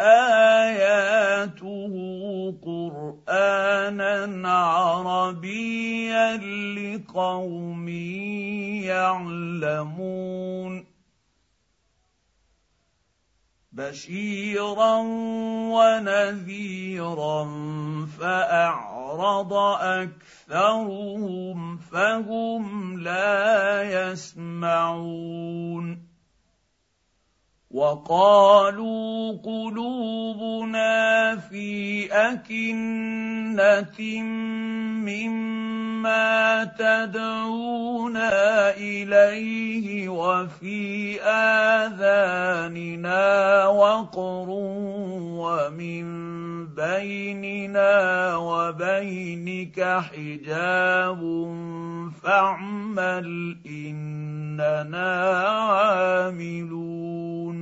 آياته قرآنا عربيا لقوم يعلمون بشيرا ونذيرا فأعرض أكثرهم فهم لا يسمعون وقالوا قلوبنا في أكنة مما تدعونا إليه وفي آذاننا وقر ومن بيننا وبينك حجاب فاعمل إننا عاملون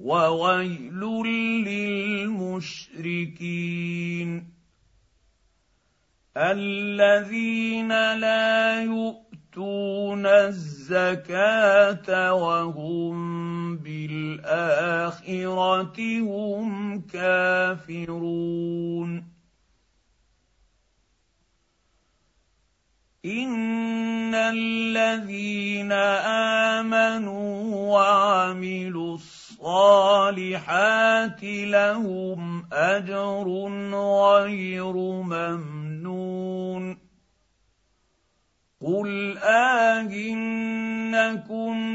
وويل للمشركين الذين لا يؤتون الزكاة وهم بالآخرة هم كافرون ان الذين امنوا وعملوا الصالحات لهم اجر غير ممنون. قل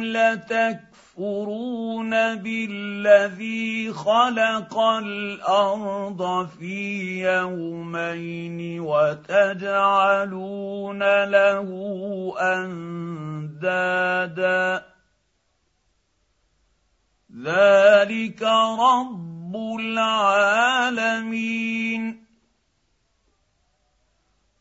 لتكفرون بالذي خلق الأرض في يومين وتجعلون له اندادا ذلك رب العالمين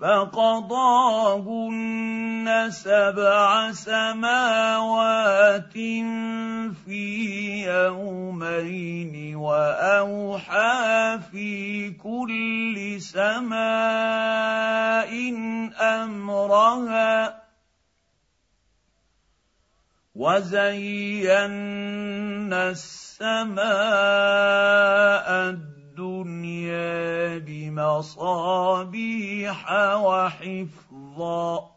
فقضاهن سبع سماوات في يومين وأوحى في كل سماء أمرها وزينا السماء الدنيا بمصابيح وحفظا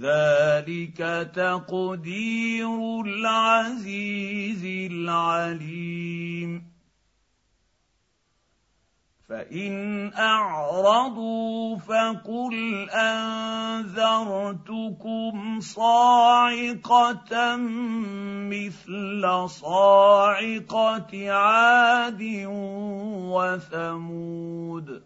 ذلك تقدير العزيز العليم فان اعرضوا فقل انذرتكم صاعقه مثل صاعقه عاد وثمود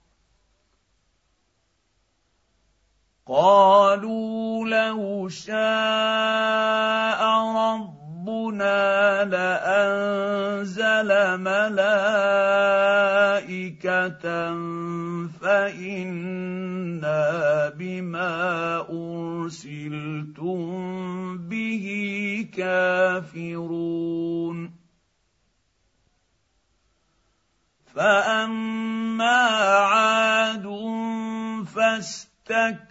قالوا لو شاء ربنا لأنزل ملائكة فإنا بما أرسلتم به كافرون. فأما عاد فاستكبروا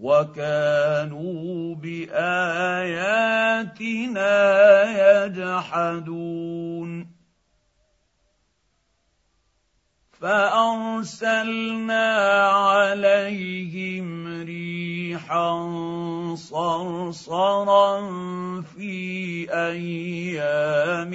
وكانوا بآياتنا يجحدون. فأرسلنا عليهم ريحا صرصرا في أيام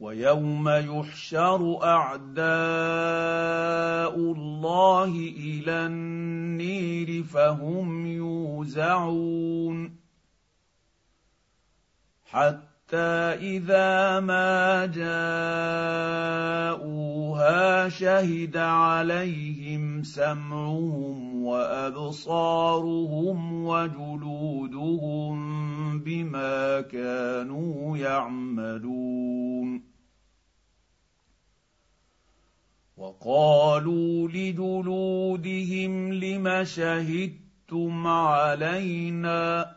ويوم يحشر أعداء الله إلى النير فهم يوزعون حتى إذا ما جاءوها شهد عليهم سمعهم وأبصارهم وجلودهم بما كانوا يعملون وقالوا لجلودهم لم شهدتم علينا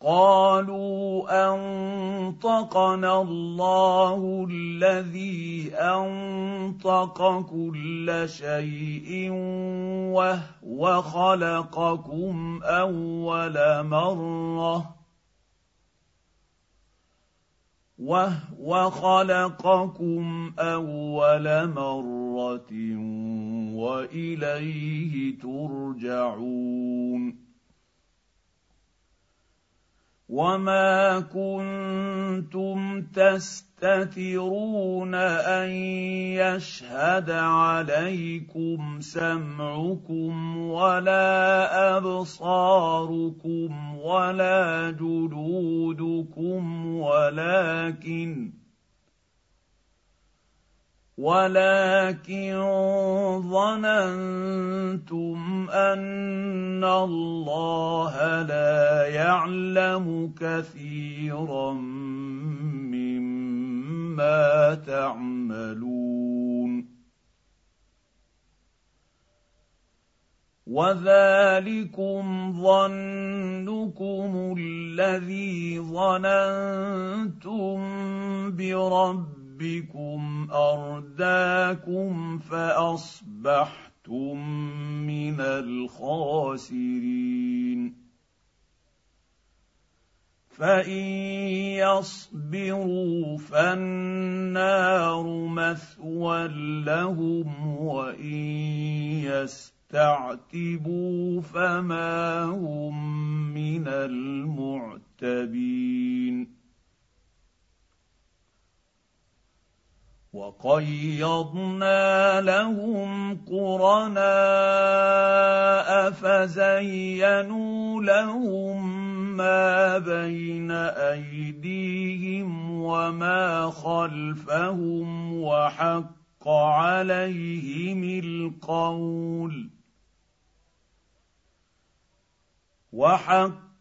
قالوا أنطقنا الله الذي أنطق كل شيء وهو خلقكم أول مرة وهو خلقكم أول مرة وإليه ترجعون. وما كنتم تستترون ان يشهد عليكم سمعكم ولا ابصاركم ولا جلودكم ولكن ولكن ظننتم ان الله لا يعلم كثيرا مما تعملون وذلكم ظنكم الذي ظننتم بربكم ارداكم فاصبحتم من الخاسرين فان يصبروا فالنار مثوى لهم وان يستعتبوا فما هم من المعتبين وقيضنا لهم قرناء فزينوا لهم ما بين أيديهم وما خلفهم وحق عليهم القول وحق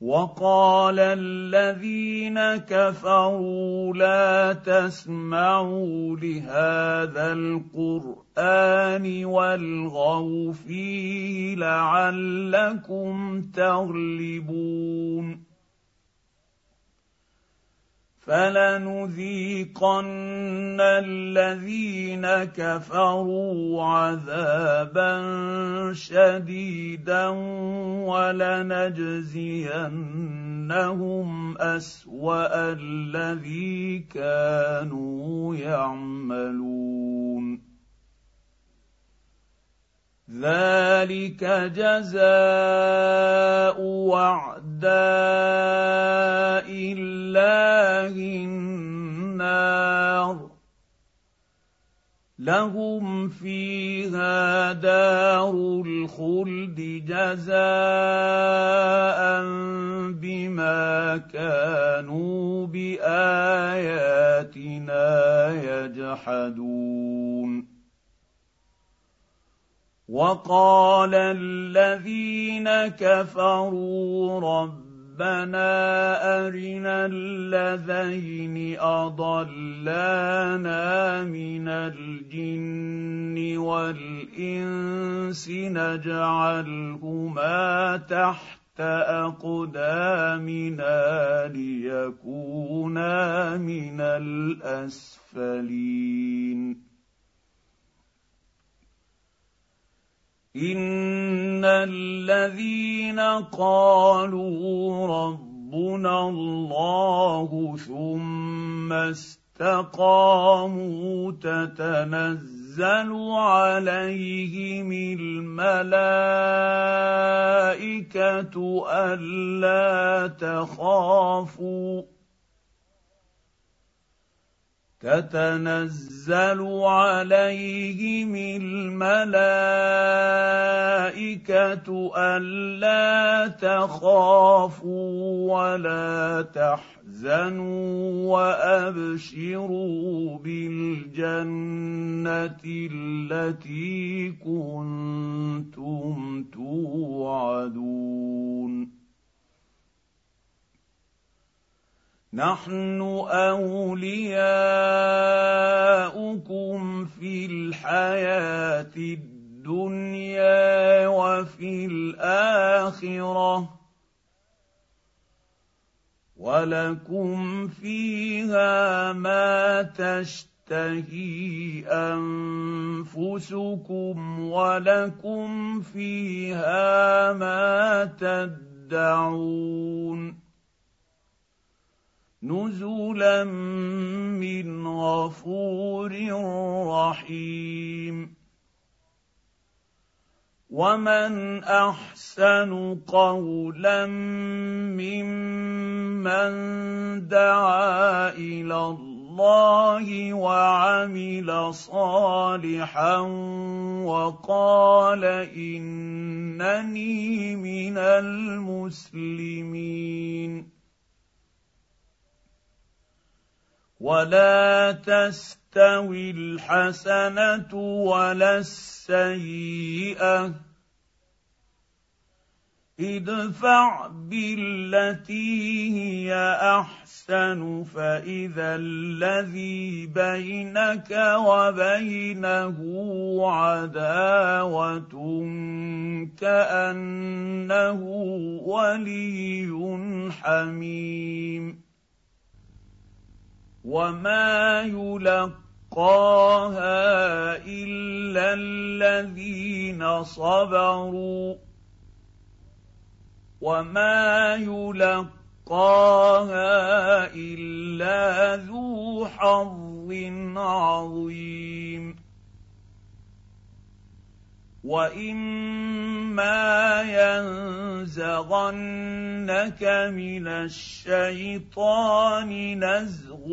وقال الذين كفروا لا تسمعوا لهذا القرآن والغوا فيه لعلكم تغلبون فلنذيقن الذين كفروا عذابا شديدا ولنجزينهم أسوأ الذي كانوا يعملون. ذلك جزاء وعداء الله النار. لهم فيها دار الخلد جزاء بما كانوا بآياتنا يجحدون. وقال الذين كفروا ربنا أرنا الذين أضلانا من الجن والإنس نجعلهما تحت أقدامنا ليكونا من الأسفلين. ان الذين قالوا ربنا الله ثم استقاموا تتنزل عليهم الملائكه الا تخافوا تتنزل عليهم الملائكة ألا تخافوا ولا تحزنوا وأبشروا بالجنة التي كنتم توعدون نحن أولياؤكم في الحياة الدنيا وفي الآخرة. ولكم فيها ما تشتهي أنفسكم ولكم فيها ما تدعون. نزلا من غفور رحيم. ومن أحسن قولا ممن دعا إلى الله وعمل صالحا وقال إنني من المسلمين. ولا تستوي الحسنه ولا السيئه ادفع بالتي هي احسن فاذا الذي بينك وبينه عداوه كانه ولي حميم وما يلقاها الا الذين صبروا وما يلقاها الا ذو حظ عظيم واما ينزغنك من الشيطان نزغ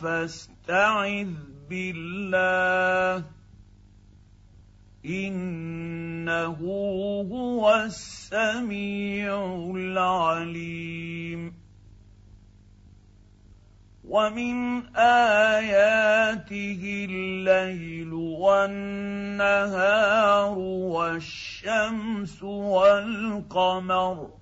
فاستعذ بالله انه هو السميع العليم ومن آياته الليل والنهار والشمس والقمر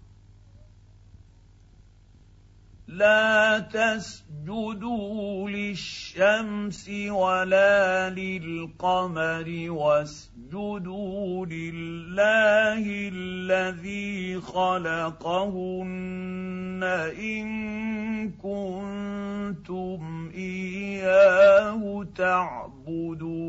لا تسجدوا للشمس ولا للقمر واسجدوا لله الذي خلقهن إن كنتم إياه تعبدون.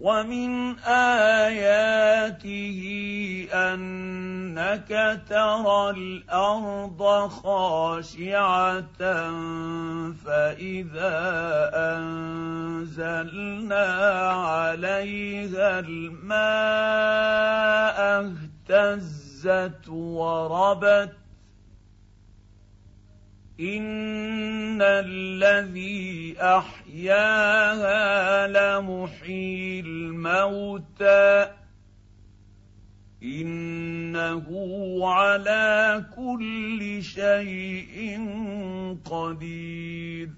ومن اياته انك ترى الأرض خاشعه فاذا انزلنا عليها الماء اهتزت وربت ان الذي أحياها لمحيي الموتى. إنه على كل شيء قدير.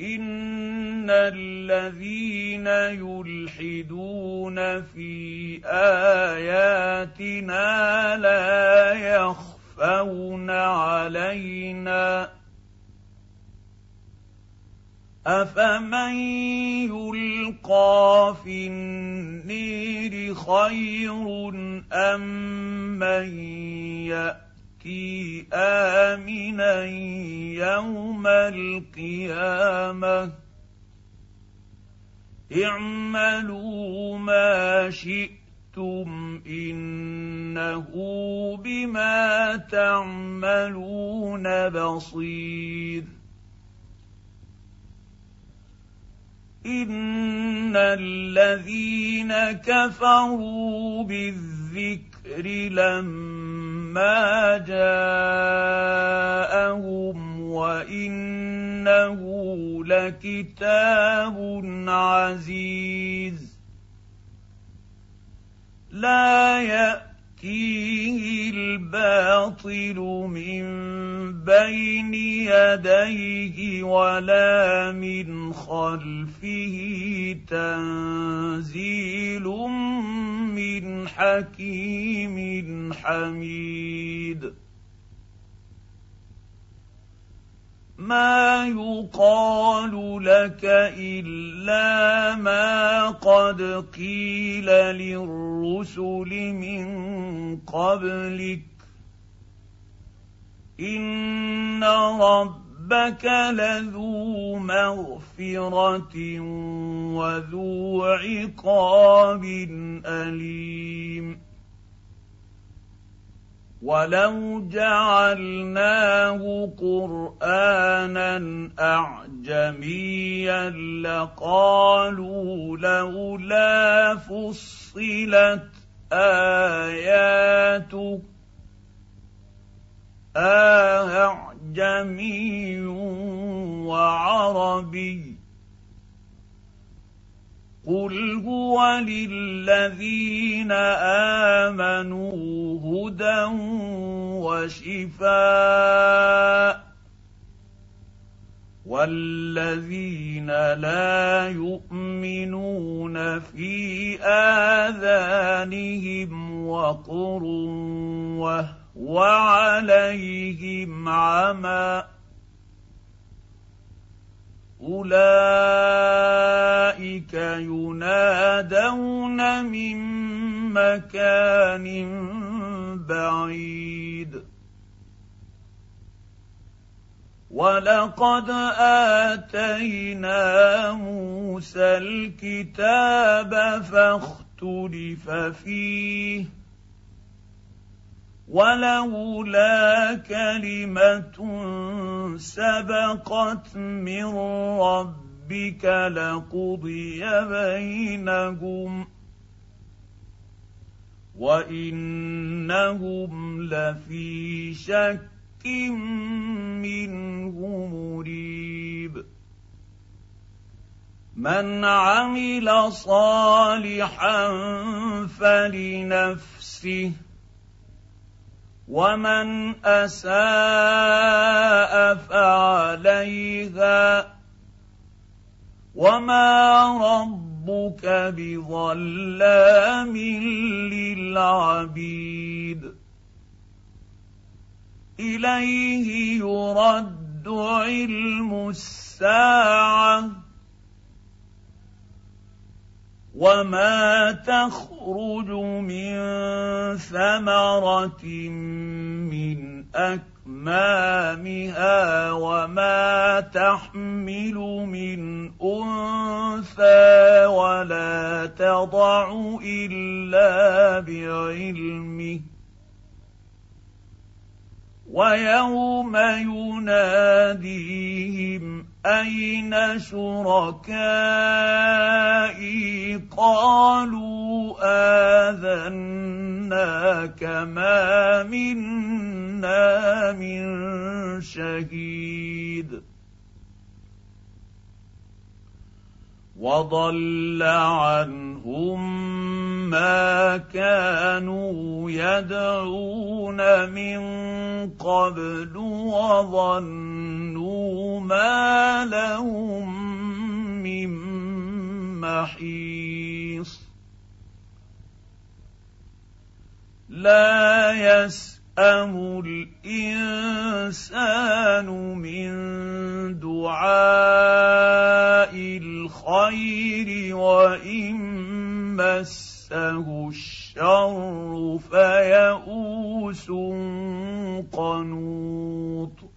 إن الذين يلحدون في آياتنا لا يخفون يخفون علينا. افمن يلقى في النير خير ام من ياتي امنا يوم القيامه اعملوا ما شئتم انه بما تعملون بصير ان الذين كفروا بالذكر لما جاءهم وانه لكتاب عزيز لا ياتيه الباطل من بين يديه ولا من خلفه. تنزيل من حكيم حميد. ما يقال لك إلا ما قد قيل للرسل من قبلك. إن رب ربك لذو مغفرة وذو عقاب أليم. ولو جعلناه قرانا اعجميا لقالوا لولا فصلت اياته أعجمي وعربي قل هو للذين امنوا هدى وشفاء والذين لا يؤمنون في اذانهم وقر وهو عليهم عمى أولئك ينادون من مكان بعيد. ولقد آتينا موسى الكتاب فاختلف فيه. ولولا كلمة سبقت من ربك لقضي بينهم وإنهم لفي شك منه مريب. من عمل صالحا فلنفسه ومن اساء فعليها وما ربك بظلام للعبيد اليه يرد علم الساعة وما تخرج من ثمره من اكمامها وما تحمل من انثى ولا تضع الا بعلمه ويوم يناديهم أين شركائي؟ قالوا آذناك ما منا من شهيد. وضل عنهم ما كانوا يدعون من قبل وظنوا ما لهم من محيص. لا يسأم الإنسان من دعاء الخير وإن مسه الشر فيئوس قنوط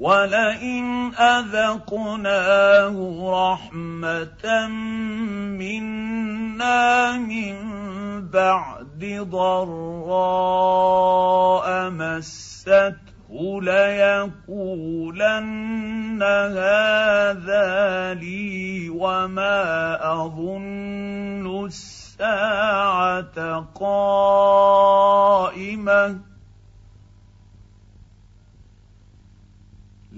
ولئن اذقناه رحمه منا من بعد ضراء مسته ليقولن هذا لي وما اظن الساعة قائمه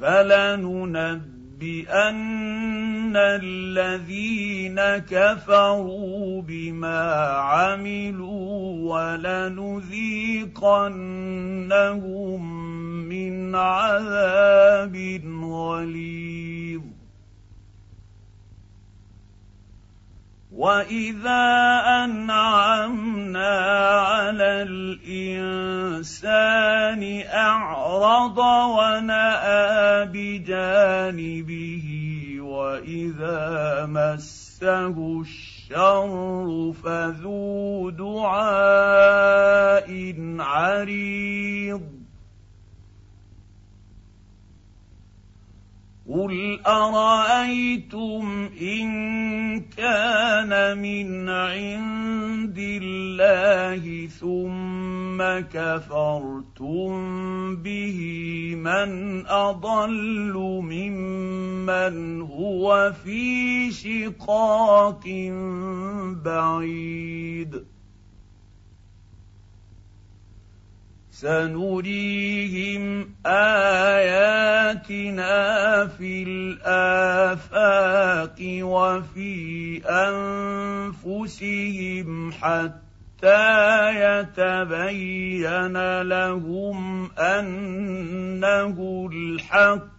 فلننبئن الذين كفروا بما عملوا ولنذيقنهم من عذاب غليظ. واذا انعمنا على الانسان اعرض وناى بجانبه واذا مسه الشر فذو دعاء عريض قل ارايتم ان كان من عند الله ثم كفرتم به من اضل ممن هو في شقاق بعيد سنريهم آياتنا في الآفاق وفي أنفسهم حتى يتبين لهم أنه الحق.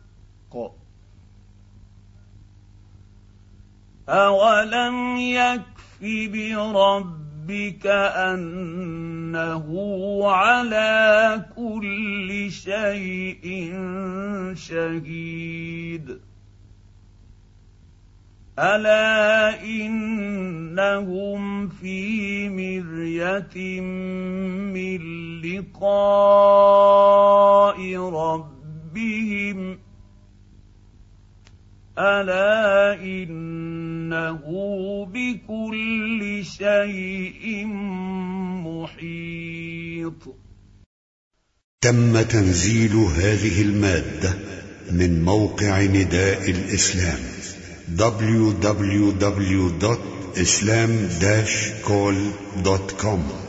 اولم يكف برب ربك أنه على كل شيء شهيد. ألا إنهم في مرية من لقاء ربهم الا انه بكل شيء محيط. تم تنزيل هذه المادة من موقع نداء الإسلام www.islam-call.com